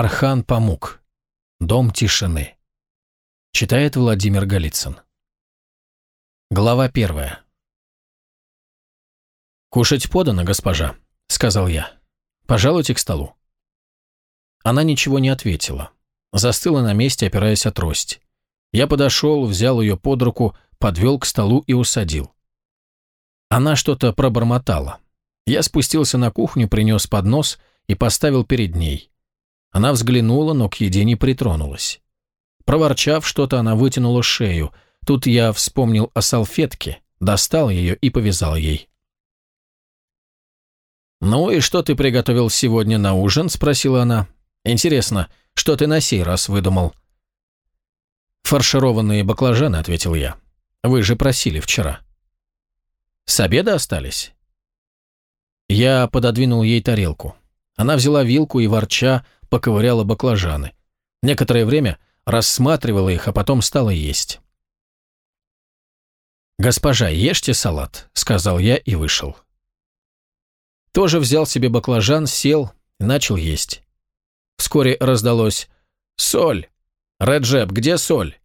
Архан Памук. Дом тишины. Читает Владимир Голицын. Глава первая. «Кушать подано, госпожа», — сказал я. «Пожалуйте к столу». Она ничего не ответила. Застыла на месте, опираясь о трость. Я подошел, взял ее под руку, подвел к столу и усадил. Она что-то пробормотала. Я спустился на кухню, принес поднос и поставил перед ней. Она взглянула, но к еде не притронулась. Проворчав что-то, она вытянула шею. Тут я вспомнил о салфетке, достал ее и повязал ей. «Ну и что ты приготовил сегодня на ужин?» – спросила она. «Интересно, что ты на сей раз выдумал?» «Фаршированные баклажаны», – ответил я. «Вы же просили вчера». «С обеда остались?» Я пододвинул ей тарелку. Она взяла вилку и, ворча, поковыряла баклажаны. Некоторое время рассматривала их, а потом стала есть. «Госпожа, ешьте салат», — сказал я и вышел. Тоже взял себе баклажан, сел начал есть. Вскоре раздалось «Соль! Реджеп, где соль?»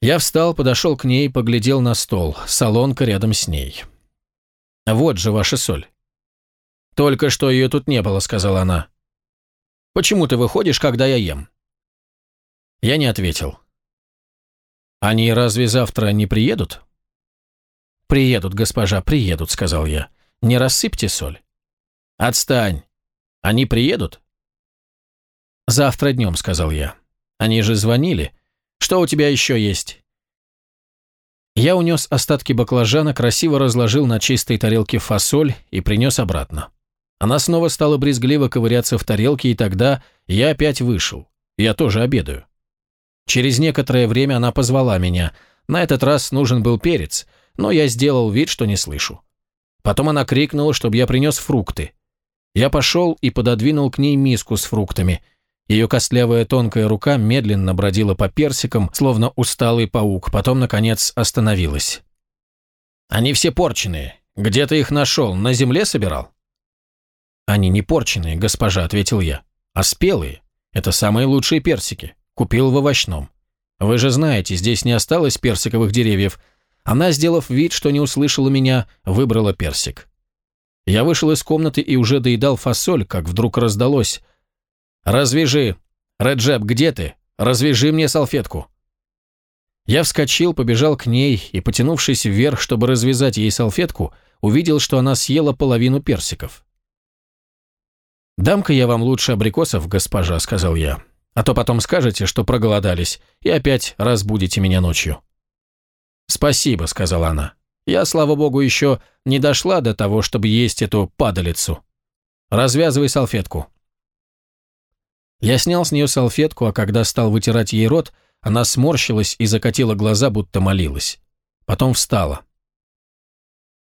Я встал, подошел к ней, поглядел на стол, солонка рядом с ней. «Вот же ваша соль». «Только что ее тут не было», — сказала она. «Почему ты выходишь, когда я ем?» Я не ответил. «Они разве завтра не приедут?» «Приедут, госпожа, приедут», — сказал я. «Не рассыпьте соль». «Отстань! Они приедут?» «Завтра днем», — сказал я. «Они же звонили. Что у тебя еще есть?» Я унес остатки баклажана, красиво разложил на чистой тарелке фасоль и принес обратно. Она снова стала брезгливо ковыряться в тарелке, и тогда я опять вышел. Я тоже обедаю. Через некоторое время она позвала меня. На этот раз нужен был перец, но я сделал вид, что не слышу. Потом она крикнула, чтобы я принес фрукты. Я пошел и пододвинул к ней миску с фруктами – ее костлявая тонкая рука медленно бродила по персикам, словно усталый паук, потом, наконец, остановилась. «Они все порченые. Где ты их нашел? На земле собирал?» «Они не порченые, госпожа», — ответил я, — «а спелые. Это самые лучшие персики. Купил в овощном. Вы же знаете, здесь не осталось персиковых деревьев. Она, сделав вид, что не услышала меня, выбрала персик. Я вышел из комнаты и уже доедал фасоль, как вдруг раздалось — «Развяжи! Реджеп, где ты? Развяжи мне салфетку!» Я вскочил, побежал к ней и, потянувшись вверх, чтобы развязать ей салфетку, увидел, что она съела половину персиков. «Дам-ка я вам лучше абрикосов, госпожа», — сказал я, «а то потом скажете, что проголодались, и опять разбудите меня ночью». «Спасибо», — сказала она. «Я, слава богу, еще не дошла до того, чтобы есть эту падалицу. Развязывай салфетку». Я снял с нее салфетку, а когда стал вытирать ей рот, она сморщилась и закатила глаза, будто молилась. Потом встала.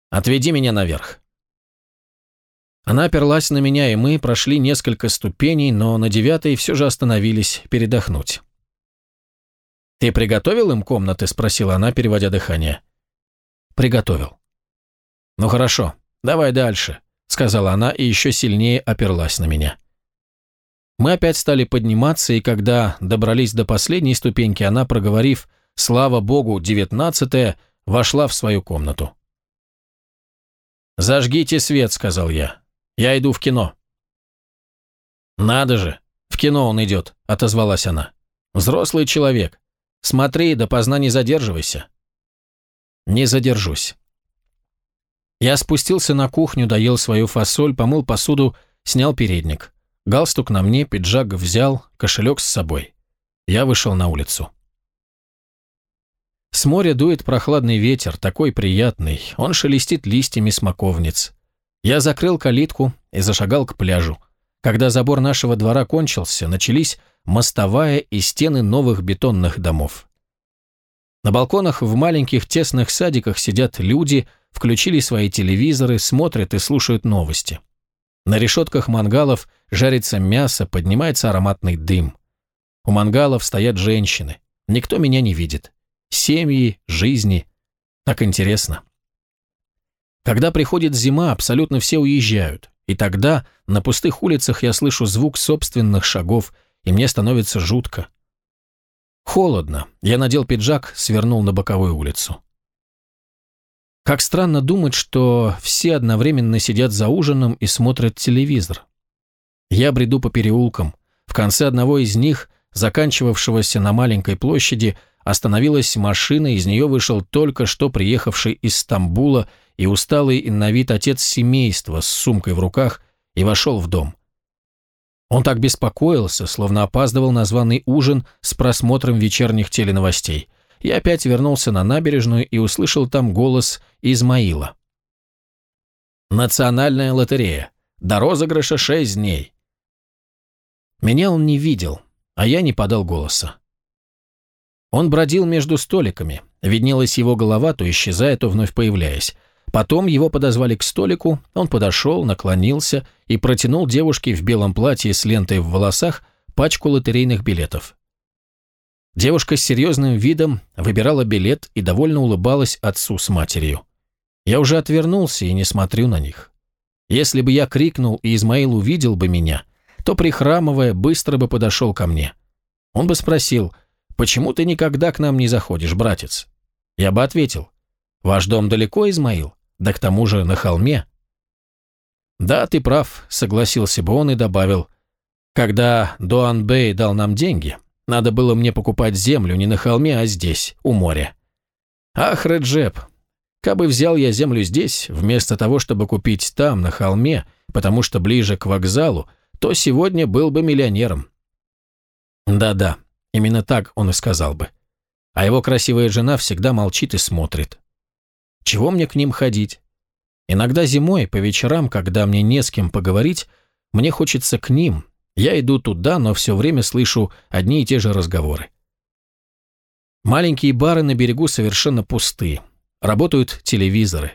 «Отведи меня наверх». Она оперлась на меня, и мы прошли несколько ступеней, но на девятой все же остановились передохнуть. «Ты приготовил им комнаты?» – спросила она, переводя дыхание. «Приготовил». «Ну хорошо, давай дальше», – сказала она и еще сильнее оперлась на меня. Мы опять стали подниматься, и когда добрались до последней ступеньки, она, проговорив «Слава Богу, девятнадцатая», вошла в свою комнату. «Зажгите свет», — сказал я. «Я иду в кино». «Надо же, в кино он идет», — отозвалась она. «Взрослый человек. Смотри, допоздна не задерживайся». «Не задержусь». Я спустился на кухню, доел свою фасоль, помыл посуду, снял передник. Галстук на мне, пиджак взял, кошелек с собой. Я вышел на улицу. С моря дует прохладный ветер, такой приятный. Он шелестит листьями смоковниц. Я закрыл калитку и зашагал к пляжу. Когда забор нашего двора кончился, начались мостовая и стены новых бетонных домов. На балконах в маленьких тесных садиках сидят люди, включили свои телевизоры, смотрят и слушают новости. На решетках мангалов жарится мясо, поднимается ароматный дым. У мангалов стоят женщины. Никто меня не видит. Семьи, жизни. Так интересно. Когда приходит зима, абсолютно все уезжают. И тогда на пустых улицах я слышу звук собственных шагов, и мне становится жутко. Холодно. Я надел пиджак, свернул на боковую улицу. Как странно думать, что все одновременно сидят за ужином и смотрят телевизор. Я бреду по переулкам. В конце одного из них, заканчивавшегося на маленькой площади, остановилась машина, из нее вышел только что приехавший из Стамбула и усталый на вид отец семейства с сумкой в руках и вошел в дом. Он так беспокоился, словно опаздывал на званый ужин с просмотром вечерних теленовостей. Я опять вернулся на набережную и услышал там голос Измаила. «Национальная лотерея. До розыгрыша шесть дней». Меня он не видел, а я не подал голоса. Он бродил между столиками, виднелась его голова, то исчезая, то вновь появляясь. Потом его подозвали к столику, он подошел, наклонился и протянул девушке в белом платье с лентой в волосах пачку лотерейных билетов. Девушка с серьезным видом выбирала билет и довольно улыбалась отцу с матерью. Я уже отвернулся и не смотрю на них. Если бы я крикнул, и Измаил увидел бы меня, то, прихрамывая, быстро бы подошел ко мне. Он бы спросил, «Почему ты никогда к нам не заходишь, братец?» Я бы ответил, «Ваш дом далеко, Измаил? Да к тому же на холме». «Да, ты прав», — согласился бы он и добавил, «Когда Дуан Бэй дал нам деньги, надо было мне покупать землю не на холме, а здесь, у моря». «Ах, Реджеп, кабы взял я землю здесь, вместо того, чтобы купить там, на холме, потому что ближе к вокзалу, то сегодня был бы миллионером». Да-да, именно так он и сказал бы. А его красивая жена всегда молчит и смотрит. Чего мне к ним ходить? Иногда зимой, по вечерам, когда мне не с кем поговорить, мне хочется к ним. Я иду туда, но все время слышу одни и те же разговоры. Маленькие бары на берегу совершенно пусты. Работают телевизоры.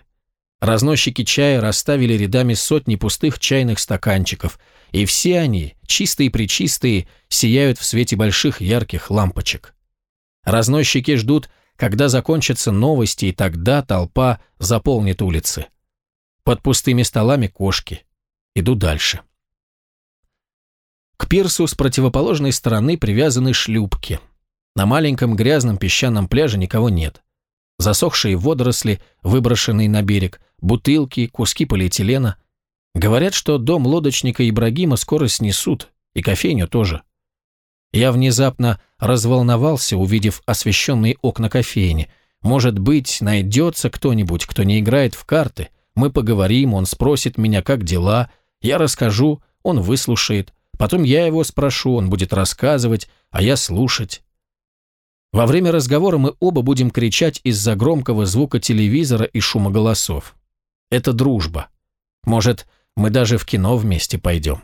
Разносчики чая расставили рядами сотни пустых чайных стаканчиков, и все они, чистые-пречистые, сияют в свете больших ярких лампочек. Разносчики ждут когда закончатся новости, и тогда толпа заполнит улицы. Под пустыми столами кошки. Иду дальше. К пирсу с противоположной стороны привязаны шлюпки. На маленьком грязном песчаном пляже никого нет. Засохшие водоросли, выброшенные на берег, бутылки, куски полиэтилена. Говорят, что дом лодочника Ибрагима скоро снесут, и кофейню тоже. Я внезапно разволновался, увидев освещенные окна кофейни. Может быть, найдется кто-нибудь, кто не играет в карты. Мы поговорим, он спросит меня, как дела. Я расскажу, он выслушает. Потом я его спрошу, он будет рассказывать, а я слушать. Во время разговора мы оба будем кричать из-за громкого звука телевизора и шума голосов. Это дружба. Может, мы даже в кино вместе пойдем.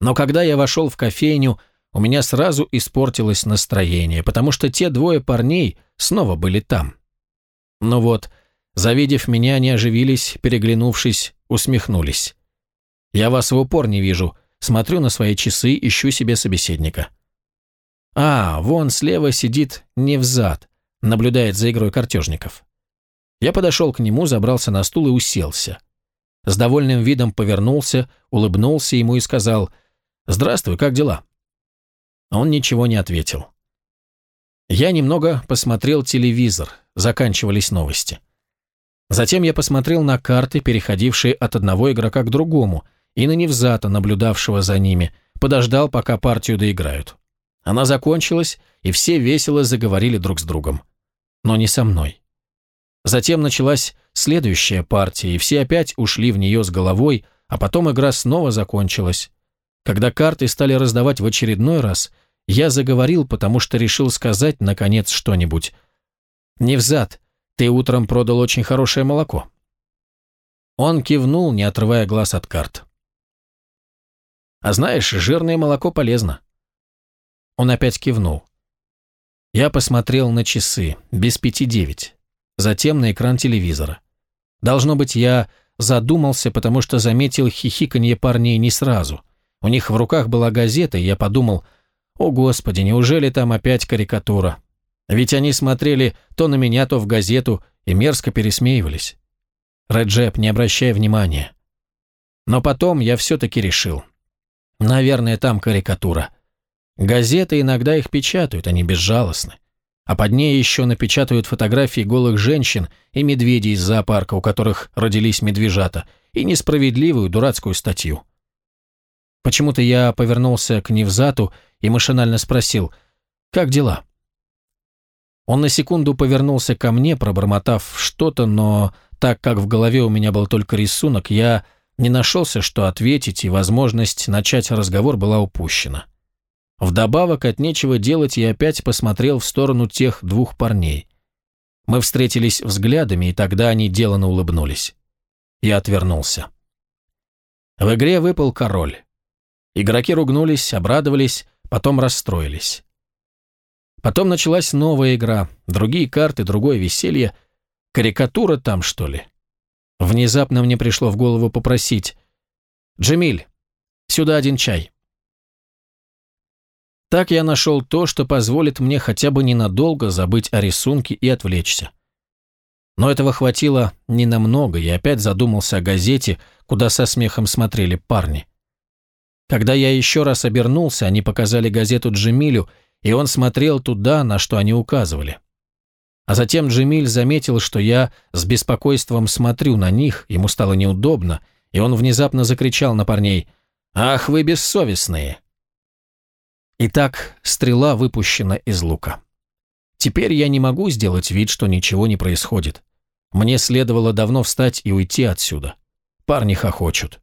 Но когда я вошел в кофейню, у меня сразу испортилось настроение, потому что те двое парней снова были там. Ну вот, завидев меня, они оживились, переглянувшись, усмехнулись. Я вас в упор не вижу, смотрю на свои часы, ищу себе собеседника. А, вон слева сидит Невзад, наблюдает за игрой картежников. Я подошел к нему, забрался на стул и уселся. С довольным видом повернулся, улыбнулся ему и сказал – «Здравствуй, как дела?» Он ничего не ответил. Я немного посмотрел телевизор, заканчивались новости. Затем я посмотрел на карты, переходившие от одного игрока к другому, и на Невзата, наблюдавшего за ними, подождал, пока партию доиграют. Она закончилась, и все весело заговорили друг с другом. Но не со мной. Затем началась следующая партия, и все опять ушли в нее с головой, а потом игра снова закончилась. Когда карты стали раздавать в очередной раз, я заговорил, потому что решил сказать, наконец, что-нибудь. «Невзад, ты утром продал очень хорошее молоко». Он кивнул, не отрывая глаз от карт. «А знаешь, жирное молоко полезно». Он опять кивнул. Я посмотрел на часы, без пяти девять. Затем на экран телевизора. Должно быть, я задумался, потому что заметил хихиканье парней не сразу – у них в руках была газета, и я подумал, о господи, неужели там опять карикатура? Ведь они смотрели то на меня, то в газету и мерзко пересмеивались. Реджеп, не обращай внимания. Но потом я все-таки решил. Наверное, там карикатура. Газеты иногда их печатают, они безжалостны. А под ней еще напечатают фотографии голых женщин и медведей из зоопарка, у которых родились медвежата, и несправедливую дурацкую статью. Почему-то я повернулся к Невзату и машинально спросил, «Как дела?» Он на секунду повернулся ко мне, пробормотав что-то, но так как в голове у меня был только рисунок, я не нашелся, что ответить, и возможность начать разговор была упущена. Вдобавок от нечего делать я опять посмотрел в сторону тех двух парней. Мы встретились взглядами, и тогда они делано улыбнулись. Я отвернулся. В игре выпал король. Игроки ругнулись, обрадовались, потом расстроились. Потом началась новая игра, другие карты, другое веселье. Карикатура там, что ли? Внезапно мне пришло в голову попросить «Джемиль, сюда один чай». Так я нашел то, что позволит мне хотя бы ненадолго забыть о рисунке и отвлечься. Но этого хватило ненамного, и опять задумался о газете, куда со смехом смотрели парни. Когда я еще раз обернулся, они показали газету Джемилю, и он смотрел туда, на что они указывали. А затем Джемиль заметил, что я с беспокойством смотрю на них, ему стало неудобно, и он внезапно закричал на парней «Ах, вы бессовестные!» Итак, стрела выпущена из лука. Теперь я не могу сделать вид, что ничего не происходит. Мне следовало давно встать и уйти отсюда. Парни хохочут.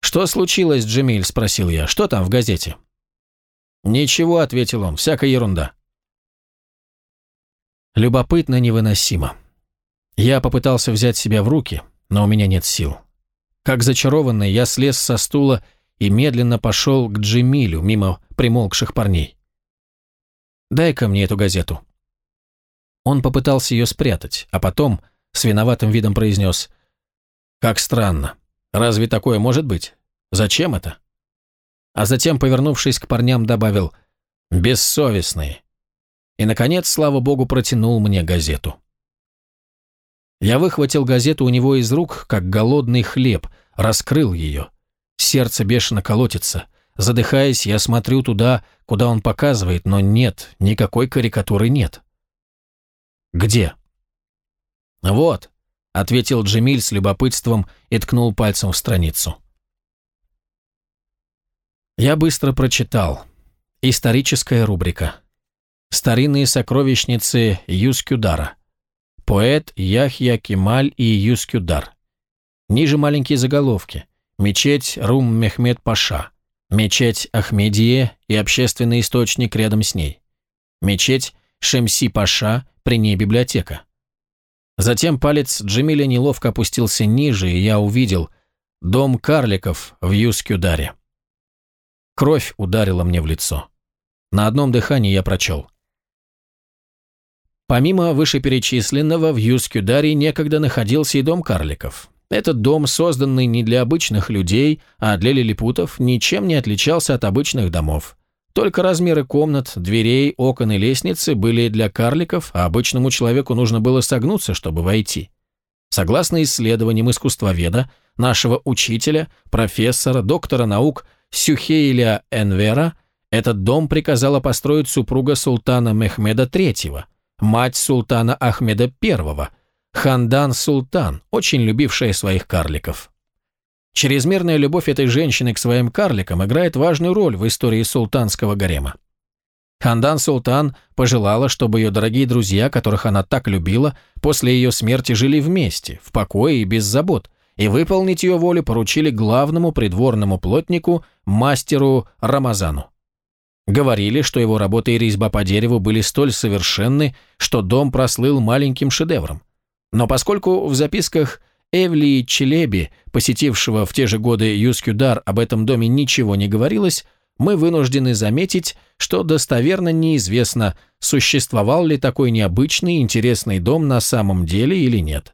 «Что случилось, Джемиль?» – спросил я. «Что там в газете?» «Ничего», – ответил он, – «всякая ерунда». Любопытно невыносимо. Я попытался взять себя в руки, но у меня нет сил. Как зачарованный, я слез со стула и медленно пошел к Джемилю, мимо примолкших парней. «Дай-ка мне эту газету». Он попытался ее спрятать, а потом с виноватым видом произнес «Как странно. Разве такое может быть? Зачем это?» А затем, повернувшись к парням, добавил «Бессовестные». И, наконец, слава богу, протянул мне газету. Я выхватил газету у него из рук, как голодный хлеб, раскрыл ее – Сердце бешено колотится. Задыхаясь, я смотрю туда, куда он показывает, но нет, никакой карикатуры нет. «Где?» «Вот», — ответил Джемиль с любопытством и ткнул пальцем в страницу. Я быстро прочитал. Историческая рубрика. Старинные сокровищницы Юскюдара. Поэт Яхья Кемаль и Юскюдар. Ниже маленькие заголовки мечеть Рум-Мехмед-Паша, мечеть Ахмедие и общественный источник рядом с ней, мечеть Шемси-Паша, при ней библиотека. Затем палец Джемиля неловко опустился ниже, и я увидел дом карликов в Юскюдаре. Кровь ударила мне в лицо. На одном дыхании я прочел. Помимо вышеперечисленного, в Юскюдаре некогда находился и дом карликов. Этот дом, созданный не для обычных людей, а для лилипутов, ничем не отличался от обычных домов. Только размеры комнат, дверей, окон и лестницы были для карликов, а обычному человеку нужно было согнуться, чтобы войти. Согласно исследованиям искусствоведа, нашего учителя, профессора, доктора наук Сюхейля Энвера, этот дом приказала построить супруга султана Мехмеда III, мать султана Ахмеда I – Хандан Султан, очень любившая своих карликов. Чрезмерная любовь этой женщины к своим карликам играет важную роль в истории султанского гарема. Хандан Султан пожелала, чтобы ее дорогие друзья, которых она так любила, после ее смерти жили вместе, в покое и без забот, и выполнить ее волю поручили главному придворному плотнику, мастеру Рамазану. Говорили, что его работа и резьба по дереву были столь совершенны, что дом прослыл маленьким шедевром. Но поскольку в записках Эвли Челеби, посетившего в те же годы Юскюдар, об этом доме ничего не говорилось, мы вынуждены заметить, что достоверно неизвестно, существовал ли такой необычный интересный дом на самом деле или нет.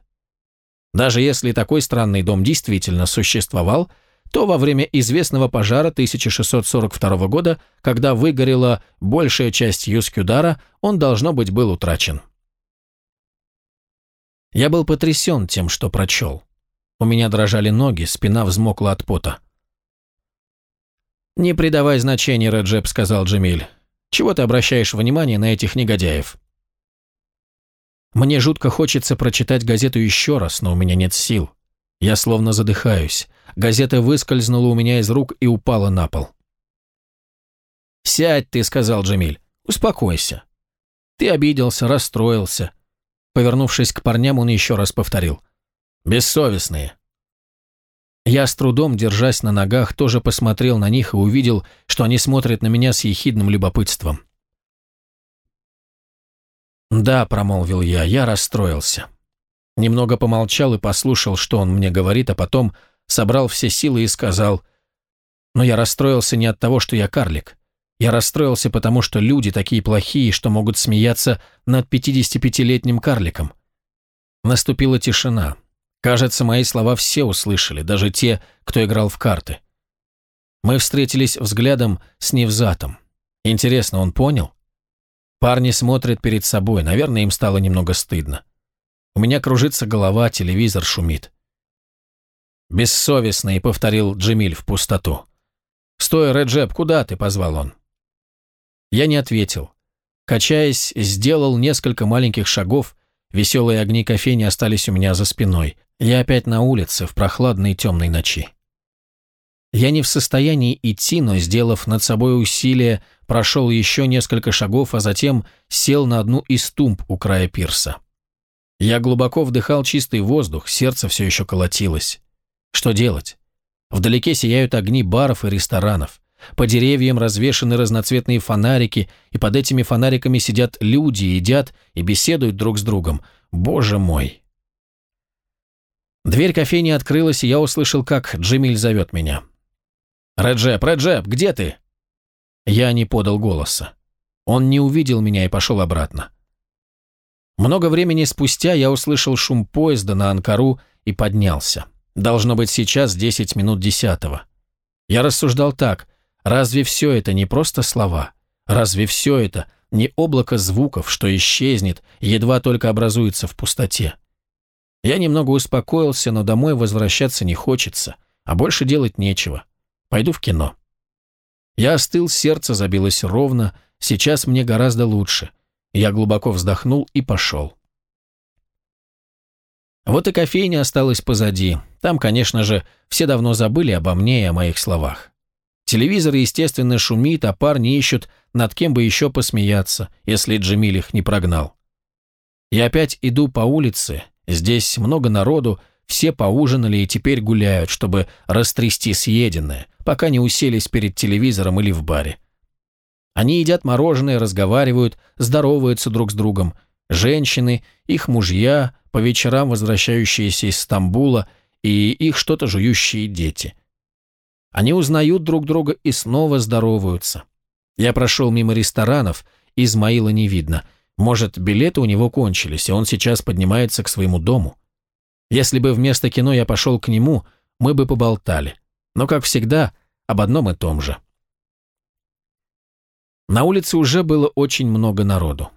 Даже если такой странный дом действительно существовал, то во время известного пожара 1642 года, когда выгорела большая часть Юскюдара, он, должно быть, был утрачен. Я был потрясен тем, что прочел. У меня дрожали ноги, спина взмокла от пота. «Не придавай значения, Реджеп», — сказал Джемиль. «Чего ты обращаешь внимание на этих негодяев?» Мне жутко хочется прочитать газету еще раз, но у меня нет сил. Я словно задыхаюсь. Газета выскользнула у меня из рук и упала на пол. «Сядь ты», — сказал Джемиль. «Успокойся. Ты обиделся, расстроился». Повернувшись к парням, он еще раз повторил. «Бессовестные». Я с трудом, держась на ногах, тоже посмотрел на них и увидел, что они смотрят на меня с ехидным любопытством. «Да», — промолвил я, — «я расстроился». Немного помолчал и послушал, что он мне говорит, а потом собрал все силы и сказал, «Но я расстроился не от того, что я карлик. Я расстроился, потому что люди такие плохие, что могут смеяться над 55-летним карликом». Наступила тишина. Кажется, мои слова все услышали, даже те, кто играл в карты. Мы встретились взглядом с Невзатом. Интересно, он понял? Парни смотрят перед собой, наверное, им стало немного стыдно. У меня кружится голова, телевизор шумит. «Бессовестный», — повторил Джемиль в пустоту. «Стой, Реджеп, куда ты?» — позвал он. Я не ответил. Качаясь, сделал несколько маленьких шагов, веселые огни кофейни остались у меня за спиной. Я опять на улице, в прохладной темной ночи. Я не в состоянии идти, но, сделав над собой усилие, прошел еще несколько шагов, а затем сел на одну из тумб у края пирса. Я глубоко вдыхал чистый воздух, сердце все еще колотилось. Что делать? Вдалеке сияют огни баров и ресторанов. По деревьям развешаны разноцветные фонарики, и под этими фонариками сидят люди, едят и беседуют друг с другом. Боже мой! Дверь кофейни открылась, и я услышал, как Джемиль зовет меня. «Реджеп, Реджеп, где ты?» Я не подал голоса. Он не увидел меня и пошел обратно. Много времени спустя я услышал шум поезда на Анкару и поднялся. Должно быть сейчас 10 минут десятого. Я рассуждал так, разве все это не просто слова? Разве все это не облако звуков, что исчезнет, едва только образуется в пустоте? Я немного успокоился, но домой возвращаться не хочется, а больше делать нечего. Пойду в кино. Я остыл, сердце забилось ровно, сейчас мне гораздо лучше. Я глубоко вздохнул и пошел. Вот и кофейня осталась позади. Там, конечно же, все давно забыли обо мне и о моих словах. Телевизор, естественно, шумит, а парни ищут, над кем бы еще посмеяться, если Джемиль их не прогнал. Я опять иду по улице, Здесь много народу, все поужинали и теперь гуляют, чтобы растрясти съеденное, пока не уселись перед телевизором или в баре. Они едят мороженое, разговаривают, здороваются друг с другом. Женщины, их мужья, по вечерам возвращающиеся из Стамбула, и их что-то жующие дети. Они узнают друг друга и снова здороваются. Я прошел мимо ресторанов, Измаила не видно – может, билеты у него кончились, и он сейчас поднимается к своему дому. Если бы вместо кино я пошел к нему, мы бы поболтали. Но, как всегда, об одном и том же. На улице уже было очень много народу.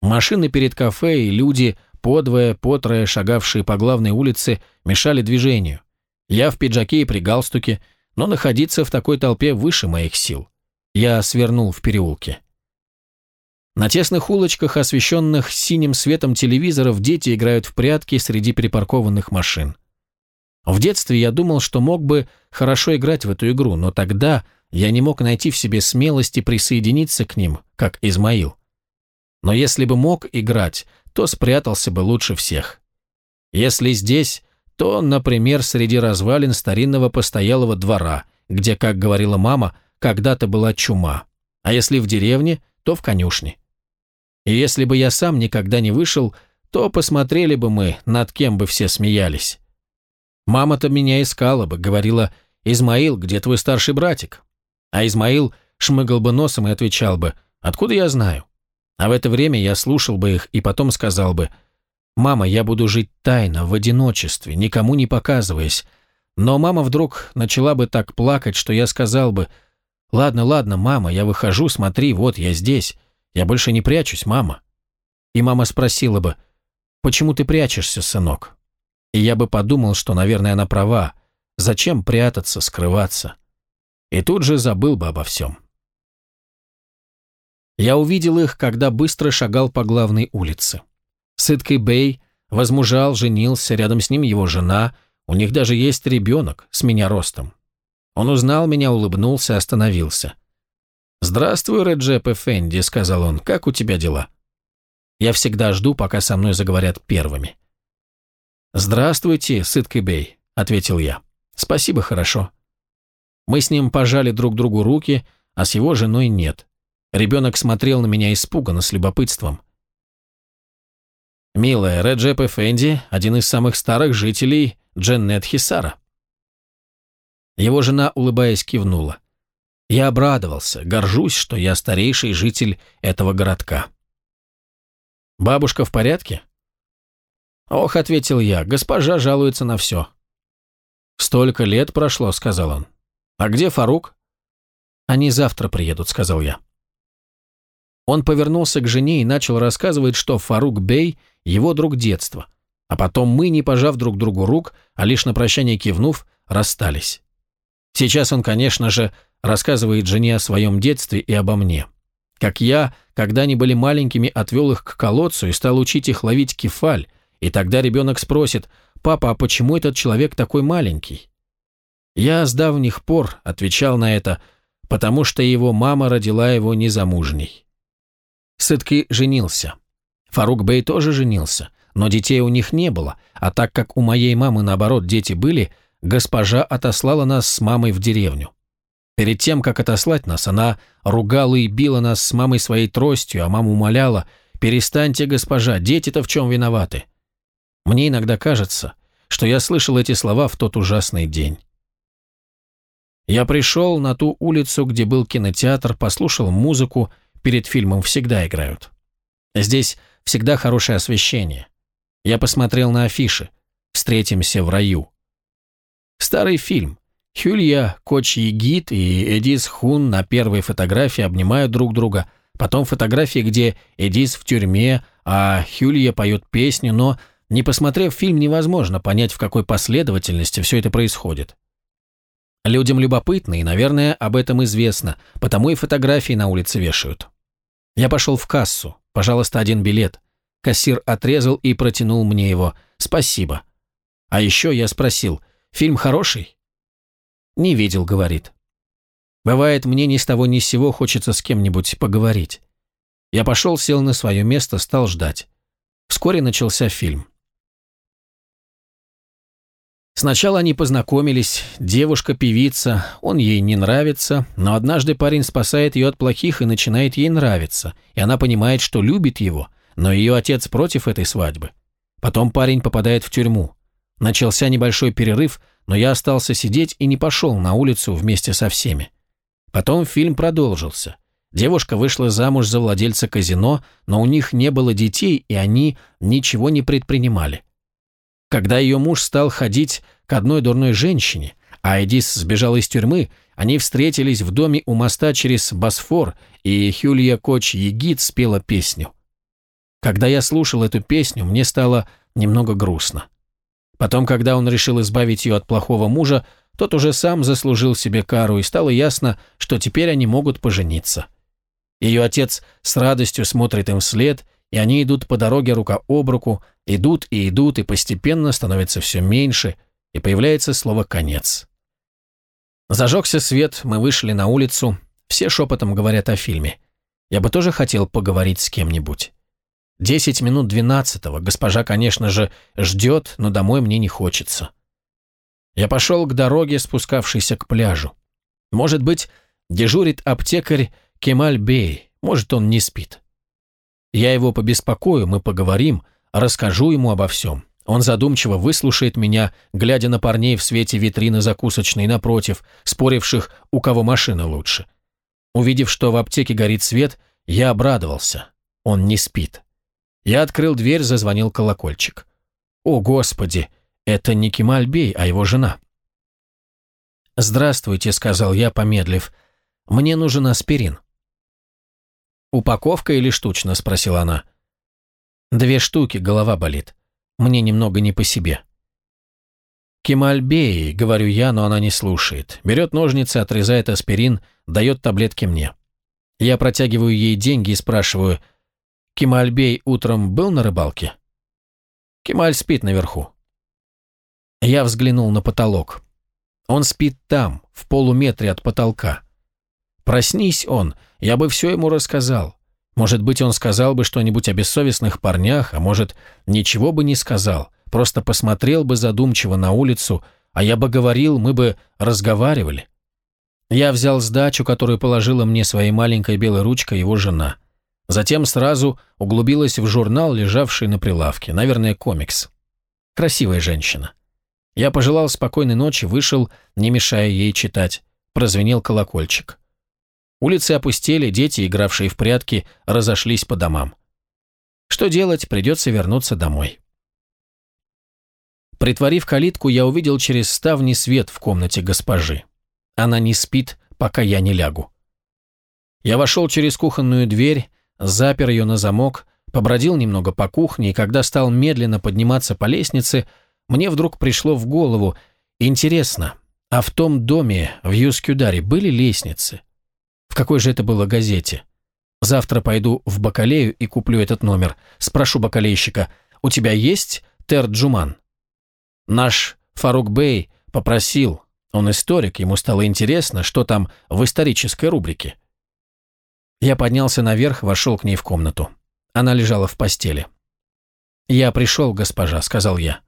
Машины перед кафе и люди, подвое, потрое, шагавшие по главной улице, мешали движению. Я в пиджаке и при галстуке, но находиться в такой толпе выше моих сил. Я свернул в переулке. На тесных улочках, освещенных синим светом телевизоров, дети играют в прятки среди припаркованных машин. В детстве я думал, что мог бы хорошо играть в эту игру, но тогда я не мог найти в себе смелости присоединиться к ним, как Измаил. Но если бы мог играть, то спрятался бы лучше всех. Если здесь, то, например, среди развалин старинного постоялого двора, где, как говорила мама, когда-то была чума. А если в деревне, то в конюшне. И если бы я сам никогда не вышел, то посмотрели бы мы, над кем бы все смеялись. Мама-то меня искала бы, говорила, «Измаил, где твой старший братик?» А Измаил шмыгал бы носом и отвечал бы, «Откуда я знаю?» А в это время я слушал бы их и потом сказал бы, «Мама, я буду жить тайно, в одиночестве, никому не показываясь». Но мама вдруг начала бы так плакать, что я сказал бы, «Ладно, ладно, мама, я выхожу, смотри, вот я здесь. Я больше не прячусь, мама. И мама спросила бы, почему ты прячешься, сынок? И я бы подумал, что, наверное, она права. Зачем прятаться, скрываться? И тут же забыл бы обо всем. Я увидел их, когда быстро шагал по главной улице. Сыткой Бэй возмужал, женился, рядом с ним его жена, у них даже есть ребенок с меня ростом. Он узнал меня, улыбнулся, остановился. «Здравствуй, Реджеп Эфенди», — сказал он, — «как у тебя дела?» Я всегда жду, пока со мной заговорят первыми. «Здравствуйте, Сыткой Бэй», — ответил я. «Спасибо, хорошо». Мы с ним пожали друг другу руки, а с его женой нет. Ребенок смотрел на меня испуганно, с любопытством. «Милая, Реджеп Эфенди – один из самых старых жителей Дженнет Хисара». Его жена, улыбаясь, кивнула. Я обрадовался, горжусь, что я старейший житель этого городка. «Бабушка в порядке?» «Ох», — ответил я, — «госпожа жалуется на все». «Столько лет прошло», — сказал он. «А где Фарук?» «Они завтра приедут», — сказал я. Он повернулся к жене и начал рассказывать, что Фарук Бей – его друг детства. А потом мы, не пожав друг другу рук, а лишь на прощание кивнув, расстались. Сейчас он, конечно же, рассказывает жене о своем детстве и обо мне. Как я, когда они были маленькими, отвел их к колодцу и стал учить их ловить кефаль, и тогда ребенок спросит, «Папа, а почему этот человек такой маленький?» Я с давних пор отвечал на это, потому что его мама родила его незамужней. Сытки женился. Фарук Бей тоже женился, но детей у них не было, а так как у моей мамы, наоборот, дети были, госпожа отослала нас с мамой в деревню. Перед тем, как отослать нас, она ругала и била нас с мамой своей тростью, а мама умоляла, «Перестаньте, госпожа, дети-то в чем виноваты?» Мне иногда кажется, что я слышал эти слова в тот ужасный день. Я пришел на ту улицу, где был кинотеатр, послушал музыку, перед фильмом всегда играют. Здесь всегда хорошее освещение. Я посмотрел на афиши. «Встретимся в раю». Старый фильм. Хюлья, Коч Егит и Эдис Хун на первой фотографии обнимают друг друга. Потом фотографии, где Эдис в тюрьме, а Хюлья поет песню, но, не посмотрев фильм, невозможно понять, в какой последовательности все это происходит. Людям любопытно, и, наверное, об этом известно, потому и фотографии на улице вешают. Я пошел в кассу. Пожалуйста, один билет. Кассир отрезал и протянул мне его. Спасибо. А еще я спросил, фильм хороший? Не видел, говорит. Бывает, мне ни с того ни с сего хочется с кем-нибудь поговорить. Я пошел, сел на свое место, стал ждать. Вскоре начался фильм. Сначала они познакомились, девушка-певица, он ей не нравится, но однажды парень спасает ее от плохих и начинает ей нравиться, и она понимает, что любит его, но ее отец против этой свадьбы. Потом парень попадает в тюрьму. Начался небольшой перерыв, но я остался сидеть и не пошел на улицу вместе со всеми. Потом фильм продолжился. Девушка вышла замуж за владельца казино, но у них не было детей, и они ничего не предпринимали. Когда ее муж стал ходить к одной дурной женщине, а Эдис сбежал из тюрьмы, они встретились в доме у моста через Босфор, и Хюлья Коч Егит спела песню. Когда я слушал эту песню, мне стало немного грустно. Потом, когда он решил избавить ее от плохого мужа, тот уже сам заслужил себе кару, и стало ясно, что теперь они могут пожениться. Ее отец с радостью смотрит им вслед, и они идут по дороге рука об руку, идут и идут, и постепенно становится все меньше, и появляется слово «конец». Зажегся свет, мы вышли на улицу, все шепотом говорят о фильме. Я бы тоже хотел поговорить с кем-нибудь. Десять минут двенадцатого, госпожа, конечно же, ждет, но домой мне не хочется. Я пошел к дороге, спускавшейся к пляжу. Может быть, дежурит аптекарь Кемаль Бей, может, он не спит. Я его побеспокою, мы поговорим, расскажу ему обо всем. Он задумчиво выслушает меня, глядя на парней в свете витрины закусочной напротив, споривших, у кого машина лучше. Увидев, что в аптеке горит свет, я обрадовался. Он не спит. Я открыл дверь, зазвонил колокольчик. О, Господи, это не Кемальбей, а его жена. «Здравствуйте», — сказал я, помедлив. «Мне нужен аспирин». «Упаковка или штучно?» – спросила она. «Две штуки, голова болит. Мне немного не по себе». «Кемальбей», — говорю я, но она не слушает. Берет ножницы, отрезает аспирин, дает таблетки мне. Я протягиваю ей деньги и спрашиваю, «Кемальбей утром был на рыбалке?» «Кемаль спит наверху». Я взглянул на потолок. Он спит там, в полуметре от потолка. Проснись он, я бы все ему рассказал. Может быть, он сказал бы что-нибудь о бессовестных парнях, а может, ничего бы не сказал просто посмотрел бы задумчиво на улицу, а я бы говорил, мы бы разговаривали. Я взял сдачу, которую положила мне своей маленькой белой ручкой его жена. Затем сразу углубилась в журнал, лежавший на прилавке, наверное, комикс. Красивая женщина. Я пожелал спокойной ночи, вышел, не мешая ей читать. Прозвенел колокольчик. Улицы опустели, дети, игравшие в прятки, разошлись по домам. Что делать, придется вернуться домой. Притворив калитку, я увидел через ставни свет в комнате госпожи. Она не спит, пока я не лягу. Я вошел через кухонную дверь, запер ее на замок, побродил немного по кухне, и когда стал медленно подниматься по лестнице, мне вдруг пришло в голову, интересно, а в том доме в Юскюдаре были лестницы? В какой же это было газете? Завтра пойду в Бакалею и куплю этот номер. Спрошу бакалейщика, у тебя есть Терджуман? Наш Фарук Бей попросил, он историк, ему стало интересно, что там в исторической рубрике. Я поднялся наверх, вошел к ней в комнату. Она лежала в постели. «Я пришел, госпожа», — сказал я.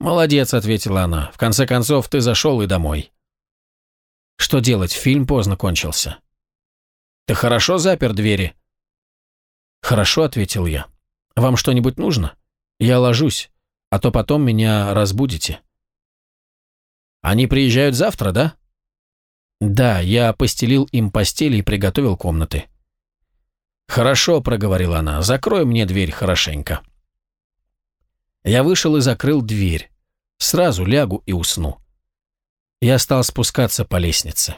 «Молодец», — ответила она. «В конце концов, ты зашел и домой». «Что делать? Фильм поздно кончился». «Ты хорошо запер двери?» «Хорошо», — ответил я. «Вам что-нибудь нужно? Я ложусь а то потом меня разбудите». «Они приезжают завтра, да?» «Да, я постелил им постели и приготовил комнаты». «Хорошо», — проговорила она, — «закрой мне дверь хорошенько». Я вышел и закрыл дверь. Сразу лягу и усну. Я стал спускаться по лестнице.